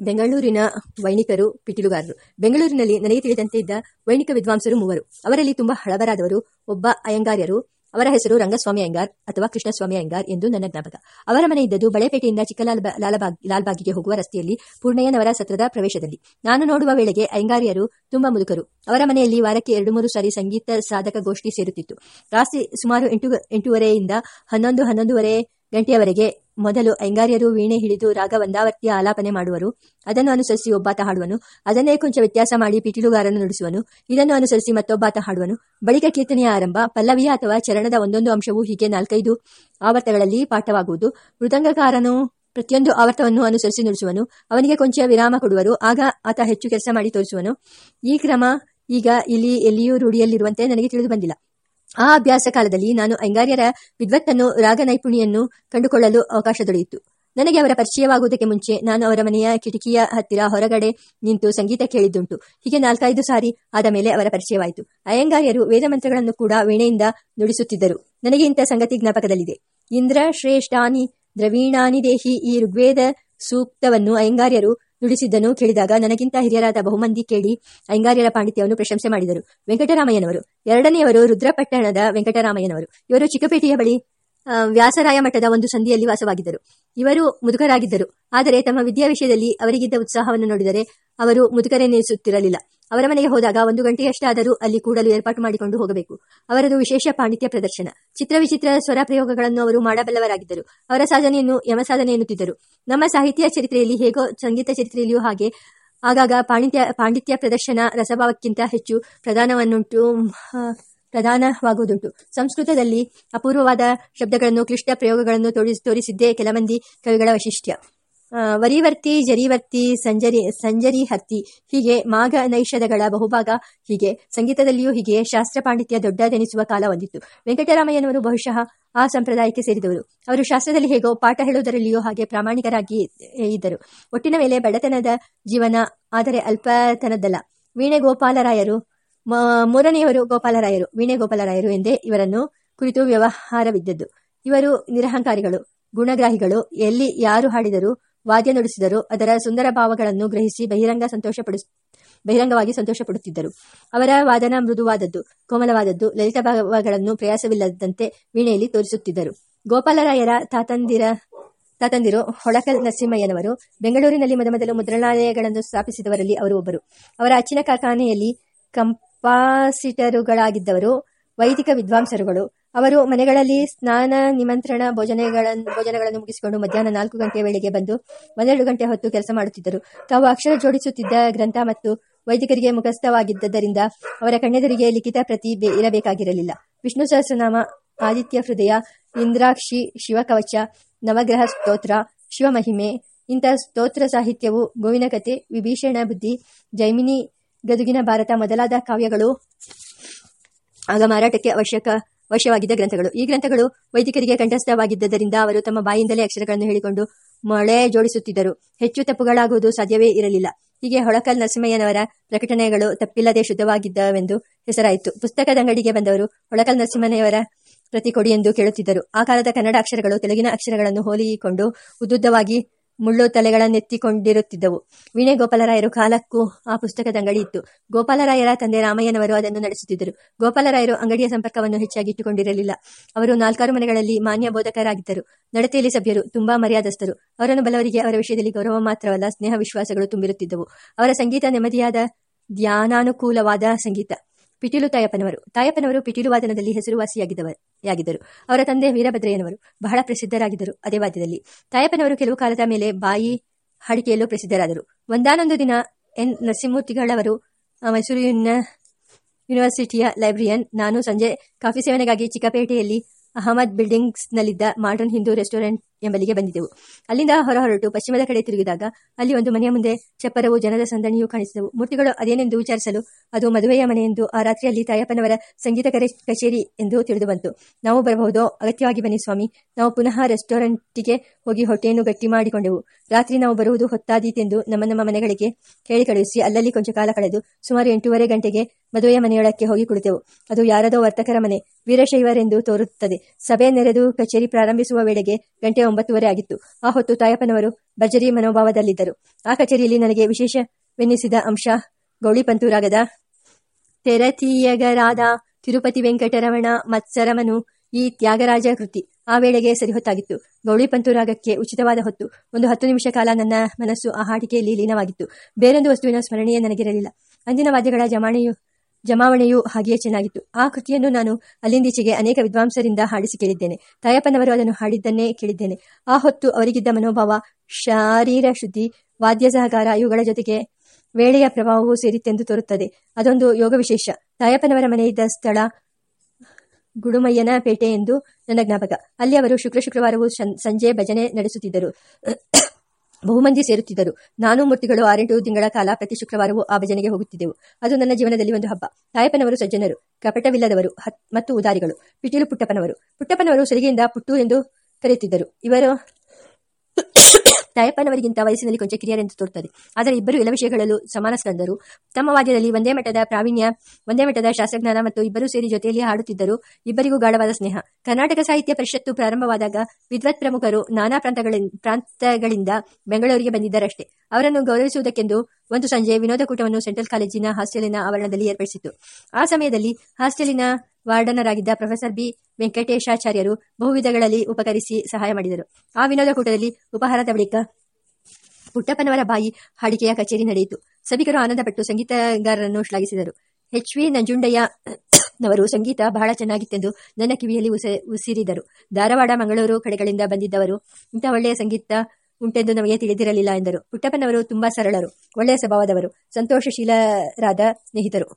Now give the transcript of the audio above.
ಬೆಂಗಳೂರಿನ ವೈಣಿಕರು ಪಿಟೀಲುಗಾರರು. ಬೆಂಗಳೂರಿನಲ್ಲಿ ನನಗೆ ತಿಳಿದಂತೆ ಇದ್ದ ವೈಣಿಕ ವಿದ್ವಾಂಸರು ಮೂವರು. ಅವರಲ್ಲಿ ತುಂಬಾ ಹಳಬರಾದವರು ಒಬ್ಬ ಅಯ್ಯಂಗಾರ್ಯರು, ಅವರ ಹೆಸರು ರಂಗಸ್ವಾಮಿ ಅಯ್ಯಂಗಾರ್ ಅಥವಾ ಕೃಷ್ಣಸ್ವಾಮಿ ಅಯ್ಯಂಗಾರ್ ಎಂದು ನನ್ನ ಜ್ಞಾಪಕ. ಅವರ ಮನೆ ಇದ್ದದ್ದು ಬಳೆಪೇಟೆಯಿಂದ ಚಿಕ್ಕಲಾಲ್ ಲಾಲ್ಬಾಗ್, ಲಾಲ್ಬಾಗಿಗೆ ಹೋಗುವ ರಸ್ತೆಯಲ್ಲಿ ಪೂರ್ಣಯ್ಯನವರ ಸತ್ರದ ಪ್ರವೇಶದಲ್ಲಿ. ನಾನು ನೋಡುವ ವೇಳೆಗೆ ಅಯ್ಯಂಗಾರ್ಯರು ತುಂಬಾ ಮುದುಕರು. ಅವರ ಮನೆಯಲ್ಲಿ ವಾರಕ್ಕೆ ಎರಡು ಮೂರು ಸಾರಿ ಸಂಗೀತ ಸಾಧಕ ಗೋಷ್ಠಿ ಸೇರುತ್ತಿತ್ತು. ರಾತ್ರಿ ಸುಮಾರು ಎಂಟು, ಎಂಟೂವರೆಯಿಂದ ಹನ್ನೊಂದು, ಹನ್ನೊಂದುವರೆ ಗಂಟೆಯವರೆಗೆ ಮೊದಲು ಐಂಗಾರ್ಯರು ವೀಣೆ ಹಿಡಿದು ರಾಗ ವಂದಾವರ್ತಿಯ ಆಲಾಪನೆ ಮಾಡುವರು. ಅದನ್ನು ಅನುಸರಿಸಿ ಒಬ್ಬಾತ ಹಾಡುವನು. ಅದನ್ನೇ ಕೊಂಚ ವ್ಯತ್ಯಾಸ ಮಾಡಿ ಪಿಟೀಲುಗಾರನು ನುಡಿಸುವನು. ಇದನ್ನು ಅನುಸರಿಸಿ ಮತ್ತೊಬ್ಬಾತ ಹಾಡುವನು. ಬಳಿಕ ಕೀರ್ತನೆಯ ಆರಂಭ, ಪಲ್ಲವಿಯ ಅಥವಾ ಚರಣದ ಒಂದೊಂದು ಅಂಶವು ಹೀಗೆ ನಾಲ್ಕೈದು ಆವರ್ತಗಳಲ್ಲಿ ಪಾಠವಾಗುವುದು. ಮೃದಂಗಕಾರನು ಪ್ರತಿಯೊಂದು ಆವರ್ತವನ್ನು ಅನುಸರಿಸಿ ನುಡಿಸುವನು. ಅವನಿಗೆ ಕೊಂಚ ವಿರಾಮ ಕೊಡುವರು. ಆಗ ಆತ ಹೆಚ್ಚು ಕೆಲಸ ಮಾಡಿ ತೋರಿಸುವನು. ಈ ಕ್ರಮ ಈಗ ಇಲ್ಲಿ ಎಲ್ಲಿಯೂ ರೂಢಿಯಲ್ಲಿರುವಂತೆ ನನಗೆ ತಿಳಿದು ಬಂದಿಲ್ಲ. ಆ ಅಭ್ಯಾಸ ಕಾಲದಲ್ಲಿ ನಾನು ಅಂಗಾರ್ಯರ ವಿದ್ವತ್ತನ್ನು ರಾಗ ನೈಪುಣಿಯನ್ನು ಕಂಡುಕೊಳ್ಳಲು ಅವಕಾಶ ದೊರೆಯಿತು. ನನಗೆ ಅವರ ಪರಿಚಯವಾಗುವುದಕ್ಕೆ ಮುಂಚೆ ನಾನು ಅವರ ಮನೆಯ ಕಿಟಕಿಯ ಹತ್ತಿರ ಹೊರಗಡೆ ನಿಂತು ಸಂಗೀತ ಕೇಳಿದ್ದುಂಟು. ಹೀಗೆ ನಾಲ್ಕೈದು ಸಾರಿ ಆದ ಮೇಲೆ ಅವರ ಪರಿಚಯವಾಯಿತು. ಅಯ್ಯಂಗಾರ್ಯರು ವೇದಮಂತ್ರಗಳನ್ನು ಕೂಡ ವೀಣೆಯಿಂದ ನುಡಿಸುತ್ತಿದ್ದರು. ನನಗೆ ಇಂಥ ಸಂಗತಿ ಜ್ಞಾಪಕದಲ್ಲಿದೆ. ಇಂದ್ರ ಶ್ರೇಷ್ಠಾನಿ ದ್ರವೀಣಾನಿ ದೇಹಿ ಈ ಋಗ್ವೇದ ಸೂಕ್ತವನ್ನು ಅಯ್ಯಂಗಾರ್ಯರು ನುಡಿಸಿದ್ದನ್ನು ಕೇಳಿದಾಗ ನನಗಿಂತ ಹಿರಿಯರಾದ ಬಹುಮಂದಿ ಕೇಳಿ ಐಂಗಾರ್ಯರ ಪಾಂಡಿತ್ಯವನ್ನು ಪ್ರಶಂಸೆ ಮಾಡಿದರು. ವೆಂಕಟರಾಮಯ್ಯನವರು. ಎರಡನೆಯವರು ರುದ್ರಪಟ್ಟಣದ ವೆಂಕಟರಾಮಯ್ಯನವರು. ಇವರು ಚಿಕ್ಕಪೇಟೆಯ ಬಳಿ ವ್ಯಾಸರಾಯ ಮಠದ ಒಂದು ಸಂಧಿಯಲ್ಲಿ ವಾಸವಾಗಿದ್ದರು. ಇವರು ಮುದುಕರಾಗಿದ್ದರು. ಆದರೆ ತಮ್ಮ ವಿದ್ಯಾ ವಿಷಯದಲ್ಲಿ ಅವರಿಗಿದ್ದ ಉತ್ಸಾಹವನ್ನು ನೋಡಿದರೆ ಅವರು ಮುದುಕರೆನಿಸುತ್ತಿರಲಿಲ್ಲ ಅವರ ಮನೆಗೆ ಹೋದಾಗ ಒಂದು ಗಂಟೆಯಷ್ಟಾದರೂ ಅಲ್ಲಿ ಕೂಡಲು ಏರ್ಪಾಟು ಮಾಡಿಕೊಂಡು ಹೋಗಬೇಕು. ಅವರದು ವಿಶೇಷ ಪಾಂಡಿತ್ಯ ಪ್ರದರ್ಶನ. ಚಿತ್ರ ವಿಚಿತ್ರ ಸ್ವರ ಪ್ರಯೋಗಗಳನ್ನು ಅವರು ಮಾಡಬಲ್ಲವರಾಗಿದ್ದರು. ಅವರ ಸಾಧನೆಯನ್ನು ಯಮ ಸಾಧನೆ ಎನ್ನುತ್ತಿದ್ದರು. ನಮ್ಮ ಸಾಹಿತ್ಯ ಚರಿತ್ರೆಯಲ್ಲಿ ಹೇಗೋ ಸಂಗೀತ ಚರಿತ್ರೆಯಲ್ಲಿಯೂ ಹಾಗೆ. ಆಗಾಗ ಪಾಂಡಿತ್ಯ ಪಾಂಡಿತ್ಯ ಪ್ರದರ್ಶನ ರಸಭಾವಕ್ಕಿಂತ ಹೆಚ್ಚು ಪ್ರಧಾನವನ್ನುಂಟು ಪ್ರಧಾನವಾಗುವುದುಂಟು ಸಂಸ್ಕೃತದಲ್ಲಿ ಅಪೂರ್ವವಾದ ಶಬ್ದಗಳನ್ನು, ಕ್ಲಿಷ್ಟ ಪ್ರಯೋಗಗಳನ್ನು ತೋರಿಸಿದ್ದೇ ಕೆಲಮಂದಿ ಕವಿಗಳ ವೈಶಿಷ್ಟ್ಯ. ವರಿವರ್ತಿ, ಜರಿವರ್ತಿ, ಸಂಜರಿ ಸಂಜರಿ ಹತ್ತಿ ಹೀಗೆ ಮಾಘ ನೈಷಧಗಳ ಬಹುಭಾಗ ಹೀಗೆ. ಸಂಗೀತದಲ್ಲಿಯೂ ಹೀಗೆ. ಶಾಸ್ತ್ರ ಪಾಂಡಿತ್ಯ ದೊಡ್ಡದೆನಿಸುವ ಕಾಲ ಹೊಂದಿತ್ತು. ವೆಂಕಟರಾಮಯ್ಯನವರು ಬಹುಶಃ ಆ ಸಂಪ್ರದಾಯಕ್ಕೆ ಸೇರಿದವರು. ಅವರು ಶಾಸ್ತ್ರದಲ್ಲಿ ಹೇಗೋ ಪಾಠ ಹೇಳುವುದರಲ್ಲಿಯೂ ಹಾಗೆ ಪ್ರಾಮಾಣಿಕರಾಗಿ ಇದ್ದರು. ಒಟ್ಟಿನ ಮೇಲೆ ಬಡತನದ ಜೀವನ, ಆದರೆ ಅಲ್ಪತನದ್ದಲ್ಲ. ವೀಣೆ ಗೋಪಾಲರಾಯರು ಮೂರನೆಯವರು ಗೋಪಾಲರಾಯರು, ವೀಣೆ ಗೋಪಾಲರಾಯರು ಎಂದೇ ಇವರನ್ನು ಕುರಿತು ವ್ಯವಹಾರವಿದ್ದದ್ದು. ಇವರು ನಿರಹಂಕಾರಿಗಳು, ಗುಣಗ್ರಾಹಿಗಳು, ಎಲ್ಲಿ ಯಾರು ಹಾಡಿದರು, ವಾದ್ಯ ನುಡಿಸಿದರು, ಅದರ ಸುಂದರ ಭಾವಗಳನ್ನು ಗ್ರಹಿಸಿ ಬಹಿರಂಗ ಸಂತೋಷಪಡಿಸ, ಬಹಿರಂಗವಾಗಿ ಸಂತೋಷಪಡುತ್ತಿದ್ದರು. ಅವರ ವಾದನ ಮೃದುವಾದದ್ದು, ಕೋಮಲವಾದದ್ದು, ಲಲಿತ ಭಾವಗಳನ್ನು ಪ್ರಯಾಸವಿಲ್ಲದಂತೆ ವೀಣೆಯಲ್ಲಿ ತೋರಿಸುತ್ತಿದ್ದರು. ಗೋಪಾಲರಾಯರ ತಾತಂದಿರ, ತಾತಂದಿರು ಹೊಳಕಲ್ ನರಸಿಂಹಯ್ಯನವರು, ಬೆಂಗಳೂರಿನಲ್ಲಿ ಮೊದಮೊದಲು ಮುದ್ರಣಾಲಯಗಳನ್ನು ಸ್ಥಾಪಿಸಿದವರಲ್ಲಿ ಅವರು ಒಬ್ಬರು. ಅವರ ಅಚ್ಚಿನ ಕಾರ್ಖಾನೆಯಲ್ಲಿ ಕಂಪಾಸಿಟರುಗಳಾಗಿದ್ದವರು ವೈದಿಕ ವಿದ್ವಾಂಸರುಗಳು. ಅವರು ಮನೆಗಳಲ್ಲಿ ಸ್ನಾನ, ನಿಮಂತ್ರಣ ಭೋಜನೆಗಳನ್ನು ಭೋಜನಗಳನ್ನು ಮುಗಿಸಿಕೊಂಡು ಮಧ್ಯಾಹ್ನ ನಾಲ್ಕು ಗಂಟೆಯ ವೇಳೆಗೆ ಬಂದು ಒಂದೆರಡು ಗಂಟೆ ಹೊತ್ತು ಕೆಲಸ ಮಾಡುತ್ತಿದ್ದರು. ತಾವು ಅಕ್ಷರ ಜೋಡಿಸುತ್ತಿದ್ದ ಗ್ರಂಥ ಮತ್ತು ವೈದಿಕರಿಗೆ ಮುಖಸ್ಥವಾಗಿದ್ದರಿಂದ ಅವರ ಕಣ್ಣೆದುರಿಗೆ ಲಿಖಿತ ಪ್ರತಿ ಇರಬೇಕಾಗಿರಲಿಲ್ಲ. ವಿಷ್ಣು ಸಹಸ್ರನಾಮ, ಆದಿತ್ಯ ಹೃದಯ, ಇಂದ್ರಾಕ್ಷಿ, ಶಿವಕವಚ, ನವಗ್ರಹ ಸ್ತೋತ್ರ, ಶಿವಮಹಿಮೆ ಇಂಥ ಸ್ತೋತ್ರ ಸಾಹಿತ್ಯವು ಗೋವಿನ ಕಥೆ ವಿಭೀಷಣ ಬುದ್ಧಿ, ಜೈಮಿನಿ ಗದುಗಿನ ಭಾರತ ಮೊದಲಾದ ಕಾವ್ಯಗಳು ಆಗ ಮಾರಾಟಕ್ಕೆ ಅವಶ್ಯಕ ವಶ್ಯವಾಗಿದ್ದ ಗ್ರಂಥಗಳು. ಈ ಗ್ರಂಥಗಳು ವೈದಿಕರಿಗೆ ಕಂಠಸ್ಥವಾಗಿದ್ದರಿಂದ ಅವರು ತಮ್ಮ ಬಾಯಿಂದಲೇ ಅಕ್ಷರಗಳನ್ನು ಹೇಳಿಕೊಂಡು ಮೊಳೆ ಜೋಡಿಸುತ್ತಿದ್ದರು. ಹೆಚ್ಚು ತಪ್ಪುಗಳಾಗುವುದು ಸಾಧ್ಯವೇ ಇರಲಿಲ್ಲ. ಹೀಗೆ ಹೊಳಕಲ್ ನರಸಿಂಹಯ್ಯನವರ ಪ್ರಕಟಣೆಗಳು ತಪ್ಪಿಲ್ಲದೆ ಶುದ್ಧವಾಗಿದ್ದವೆಂದು ಹೆಸರಾಯಿತು. ಪುಸ್ತಕದ ಅಂಗಡಿಗೆ ಬಂದವರು ಹೊಳಕಲ್ ನರಸಿಂಹನೆಯವರ ಪ್ರತಿ ಕೊಡಿ ಎಂದು ಕೇಳುತ್ತಿದ್ದರು. ಆ ಕಾಲದ ಕನ್ನಡ ಅಕ್ಷರಗಳು ತೆಲುಗಿನ ಅಕ್ಷರಗಳನ್ನು ಹೋಲಿಕೊಂಡು ಉದ್ದುದ್ದವಾಗಿ ಮುಳ್ಳು ತಲೆಗಳನ್ನೆತ್ತಿಕೊಂಡಿರುತ್ತಿದ್ದವು. ವೀಣೆ ಗೋಪಾಲರಾಯರು ಕಾಲಕ್ಕೂ ಆ ಪುಸ್ತಕದ ಅಂಗಡಿ ಇತ್ತು ಗೋಪಾಲರಾಯರ ತಂದೆ ರಾಮಯ್ಯನವರು ಅದನ್ನು ನಡೆಸುತ್ತಿದ್ದರು. ಗೋಪಾಲರಾಯರು ಅಂಗಡಿಯ ಸಂಪರ್ಕವನ್ನು ಹೆಚ್ಚಾಗಿ ಇಟ್ಟುಕೊಂಡಿರಲಿಲ್ಲ. ಅವರು ನಾಲ್ಕಾರು ಮನೆಗಳಲ್ಲಿ ಮಾನ್ಯ ಬೋಧಕರಾಗಿದ್ದರು. ನಡತೆಯಲ್ಲಿ ಸಭ್ಯರು, ತುಂಬಾ ಮರ್ಯಾದಸ್ಥರು. ಅವರನ್ನು ಬಲವರಿಗೆ ಅವರ ವಿಷಯದಲ್ಲಿ ಗೌರವ ಮಾತ್ರವಲ್ಲ, ಸ್ನೇಹ ವಿಶ್ವಾಸಗಳು ತುಂಬಿರುತ್ತಿದ್ದವು. ಅವರ ಸಂಗೀತ ನೆಮ್ಮದಿಯಾದ, ಧ್ಯಾನಾನುಕೂಲವಾದ ಸಂಗೀತ. ಪಿಟೀಲು ತಾಯಪ್ಪನವರು. ತಾಯಪ್ಪನವರು ಪಿಟೀಲು ವಾದನದಲ್ಲಿ ಹೆಸರುವಾಸಿಯಾಗಿದ್ದವರು. ಅವರ ತಂದೆ ವೀರಭದ್ರಯ್ಯನವರು ಬಹಳ ಪ್ರಸಿದ್ಧರಾಗಿದ್ದರು ಅದೇ ವಾದ್ಯದಲ್ಲಿ. ತಾಯಪ್ಪನವರು ಕೆಲವು ಕಾಲದ ಮೇಲೆ ಬಾಯಿ ಹಾಡಿಕೆಯಲ್ಲೂ ಪ್ರಸಿದ್ಧರಾದರು. ಒಂದಾನೊಂದು ದಿನ ಎನ್. ನರಸಿಂಹಮೂರ್ತಿಗಳವರು ಮೈಸೂರಿನ ಯೂನಿವರ್ಸಿಟಿಯ ಲೈಬ್ರರಿಯನ್, ನಾನು ಸಂಜೆ ಕಾಫಿ ಸೇವನೆಗಾಗಿ ಚಿಕ್ಕಪೇಟೆಯಲ್ಲಿ ಅಹಮದ್ ಬಿಲ್ಡಿಂಗ್ಸ್ನಲ್ಲಿದ್ದ ಮಾಡರ್ನ್ ಹಿಂದೂ ರೆಸ್ಟೋರೆಂಟ್ ಎಂಬಲ್ಲಿಗೆ ಬಂದಿದ್ದೆವು. ಅಲ್ಲಿಂದ ಹೊರ ಹೊರಟು ಪಶ್ಚಿಮದ ಕಡೆ ತಿರುಗಿದಾಗ ಅಲ್ಲಿ ಒಂದು ಮನೆಯ ಮುಂದೆ ಚಪ್ಪರವು ಜನದ ಸಂದಣಿಯು ಕಾಣಿಸಿದವು. ಮೂರ್ತಿಗಳು ಅದೇನೆಂದು ವಿಚಾರಿಸಲು ಅದು ಮದುವೆಯ ಮನೆಯೆಂದು ಆ ರಾತ್ರಿಯಲ್ಲಿ ತಾಯಪ್ಪನವರ ಸಂಗೀತ ಕಚೇರಿ ಎಂದು ತಿಳಿದು ಬಂತು. ನಾವು ಬರಬಹುದೋ? ಅಗತ್ಯವಾಗಿ ಬನ್ನಿ ಸ್ವಾಮಿ. ನಾವು ಪುನಃ ರೆಸ್ಟೋರೆಂಟಿಗೆ ಹೋಗಿ ಹೊಟ್ಟೆಯನ್ನು ಗಟ್ಟಿ ಮಾಡಿಕೊಂಡೆವು. ರಾತ್ರಿ ನಾವು ಬರುವುದು ಹೊತ್ತಾದೀತೆಂದು ನಮ್ಮ ನಮ್ಮ ಮನೆಗಳಿಗೆ ಹೇಳಿ ಕಳುಹಿಸಿ ಅಲ್ಲಲ್ಲಿ ಕೊಂಚ ಕಾಲ ಕಳೆದು ಸುಮಾರು ಎಂಟೂವರೆ ಗಂಟೆಗೆ ಮದುವೆಯ ಮನೆಯೊಳಕ್ಕೆ ಹೋಗಿ ಕುಳಿತೆವು. ಅದು ಯಾರದೋ ವರ್ತಕರ ಮನೆ, ವೀರಶೈವರೆಂದು ತೋರುತ್ತದೆ. ಸಭೆ ನೆರೆದು ಕಚೇರಿ ಪ್ರಾರಂಭಿಸುವ ವೇಳೆಗೆ ಗಂಟೆ ಒಂಬತ್ತುವರೆ ಆಗಿತ್ತು. ಆ ಹೊತ್ತು ತಾಯಪ್ಪನವರು ಭರ್ಜರಿ ಮನೋಭಾವದಲ್ಲಿದ್ದರು. ಆ ಕಚೇರಿಯಲ್ಲಿ ನನಗೆ ವಿಶೇಷವೆನ್ನಿಸಿದ ಅಂಶ ಗೌಳಿಪಂತೂರಾಗದ ತೆರತೀಯಗರಾದ ತಿರುಪತಿ ವೆಂಕಟರಮಣ, ಮತ್ಸರಮನು, ಈ ತ್ಯಾಗರಾಜ ಕೃತಿ. ಆ ವೇಳೆಗೆ ಸರಿಹೊತ್ತಾಗಿತ್ತು ಗೌಳಿಪಂತೂರಾಗಕ್ಕೆ ಉಚಿತವಾದ ಹೊತ್ತು. ಒಂದು ಹತ್ತು ನಿಮಿಷ ಕಾಲ ನನ್ನ ಮನಸ್ಸು ಆ ಹಾಡಿಕೆಯಲ್ಲಿ ಲೀನವಾಗಿತ್ತು. ಬೇರೊಂದು ವಸ್ತುವಿನ ಸ್ಮರಣೆಯೇ ನನಗಿರಲಿಲ್ಲ. ಅಂದಿನ ವಾದ್ಯಗಳ ಜಮಾಣೆಯು ಜಮಾವಣೆಯೂ ಹಾಗೆಯೇ ಚೆನ್ನಾಗಿತ್ತು. ಆ ಕೃತಿಯನ್ನು ನಾನು ಅಲ್ಲಿಂದೀಚೆಗೆ ಅನೇಕ ವಿದ್ವಾಂಸರಿಂದ ಹಾಡಿಸಿ ಕೇಳಿದ್ದೇನೆ. ತಾಯಪ್ಪನವರು ಅದನ್ನು ಹಾಡಿದ್ದನ್ನೇ ಕೇಳಿದ್ದೇನೆ. ಆ ಹೊತ್ತು ಅವರಿಗಿದ್ದ ಮನೋಭಾವ, ಶಾರೀರ ಶುದ್ಧಿ ವಾದ್ಯ ಸಹಕಾರ ಇವುಗಳ ಜೊತೆಗೆ ವೇಳೆಯ ಪ್ರಭಾವವು ಸೇರಿತ್ತೆಂದು ತೋರುತ್ತದೆ. ಅದೊಂದು ಯೋಗ ವಿಶೇಷ. ತಾಯಪ್ಪನವರ ಮನೆಯಿದ್ದ ಸ್ಥಳ ಗುಡುಮಯ್ಯನ ಪೇಟೆ ಎಂದು ನನ್ನ ಜ್ಞಾಪಕ. ಅಲ್ಲಿ ಅವರು ಶುಕ್ರ ಶುಕ್ರವಾರವೂ ಸಂಜೆ ಭಜನೆ ನಡೆಸುತ್ತಿದ್ದರು. ಬಹುಮಂದಿ ಸೇರುತ್ತಿದ್ದರು. ನಾನು ಮೂರ್ತಿಗಳು ಆರೆಂಟು ತಿಂಗಳ ಕಾಲ ಪ್ರತಿ ಶುಕ್ರವಾರವೂ ಆ ಭಜನೆಗೆ ಹೋಗುತ್ತಿದ್ದೆವು. ಅದು ನನ್ನ ಜೀವನದಲ್ಲಿ ಒಂದು ಹಬ್ಬ. ತಾಯಪ್ಪನವರು ಸಜ್ಜನರು, ಕಪಟವಿಲ್ಲದವರು ಮತ್ತು ಉದಾರಿಗಳು, ಪಿಟೀಲು ಪುಟ್ಟಪ್ಪನವರು. ಪುಟ್ಟಪ್ಪನವರು ಸಲಿಗೆಯಿಂದ ಪುಟ್ಟು ಎಂದು ಕರೆಯುತ್ತಿದ್ದರು. ಇವರು ತಾಯಪ್ಪನವರಿಗಿಂತ ವಯಸ್ಸಿನಲ್ಲಿ ಕೊಂಚ ಕಿರಿಯರೆಂದು ತೋರುತ್ತದೆ. ಆದರೆ ಇಬ್ಬರು ಎಲ್ಲ ವಿಷಯಗಳಲ್ಲೂ ಸಮಾನ ಸ್ಕಂದರು. ತಮ್ಮ ವಾದ್ಯದಲ್ಲಿ ಒಂದೇ ಮಠದ ಪ್ರಾವೀಣ್ಯ, ಒಂದೇ ಮಠದ ಶಾಸ್ತ್ರಜ್ಞಾನ ಮತ್ತು ಇಬ್ಬರೂ ಸೇರಿ ಜೊತೆಯಲ್ಲಿ ಹಾಡುತ್ತಿದ್ದರು. ಇಬ್ಬರಿಗೂ ಗಾಢವಾದ ಸ್ನೇಹ. ಕರ್ನಾಟಕ ಸಾಹಿತ್ಯ ಪರಿಷತ್ತು ಪ್ರಾರಂಭವಾದಾಗ ವಿದ್ವತ್ ಪ್ರಮುಖರು ನಾನಾ ಪ್ರಾಂತಗಳ ಪ್ರಾಂತಗಳಿಂದ ಬೆಂಗಳೂರಿಗೆ ಬಂದಿದ್ದರಷ್ಟೇ. ಅವರನ್ನು ಗೌರವಿಸುವುದಕ್ಕೆಂದು ಒಂದು ಸಂಜೆ ವಿನೋದ ಕೂಟವನ್ನು ಸೆಂಟ್ರಲ್ ಕಾಲೇಜಿನ ಹಾಸ್ಟೆಲಿನ ಆವರಣದಲ್ಲಿ ಏರ್ಪಡಿಸಿತ್ತು. ಆ ಸಮಯದಲ್ಲಿ ಹಾಸ್ಟೆಲಿನ ವಾರ್ಡನರಾಗಿದ್ದ ಪ್ರೊಫೆಸರ್ ಬಿ. ವೆಂಕಟೇಶಾಚಾರ್ಯರು ಬಹುವಿಧಗಳಲ್ಲಿ ಉಪಕರಿಸಿ ಸಹಾಯ ಮಾಡಿದರು. ಆ ವಿನೋದ ಕೂಟದಲ್ಲಿ ಉಪಹಾರದ ಬಳಿಕ ಪುಟ್ಟಪ್ಪನವರ ಬಾಯಿ ಹಾಡಿಕೆಯ ಕಚೇರಿ ನಡೆಯಿತು. ಸಭಿಕರು ಆನಂದಪಟ್ಟು ಸಂಗೀತಗಾರರನ್ನು ಶ್ಲಾಘಿಸಿದರು. ಎಚ್. ವಿ. ನಂಜುಂಡಯ್ಯನವರು ಸಂಗೀತ ಬಹಳ ಚೆನ್ನಾಗಿತ್ತೆಂದು ನನ್ನ ಕಿವಿಯಲ್ಲಿ ಉಸ, ಉಸಿರಿದರು. ಧಾರವಾಡ, ಮಂಗಳೂರು ಕಡೆಗಳಿಂದ ಬಂದಿದ್ದವರು ಇಂಥ ಒಳ್ಳೆಯ ಸಂಗೀತ ಉಂಟೆಂದು ನಮಗೆ ತಿಳಿದಿರಲಿಲ್ಲ ಎಂದರು. ಪುಟ್ಟಪ್ಪನವರು ತುಂಬಾ ಸರಳರು, ಒಳ್ಳೆಯ ಸ್ವಭಾವದವರು, ಸಂತೋಷಶೀಲರಾದ ಸ್ನೇಹಿತರು.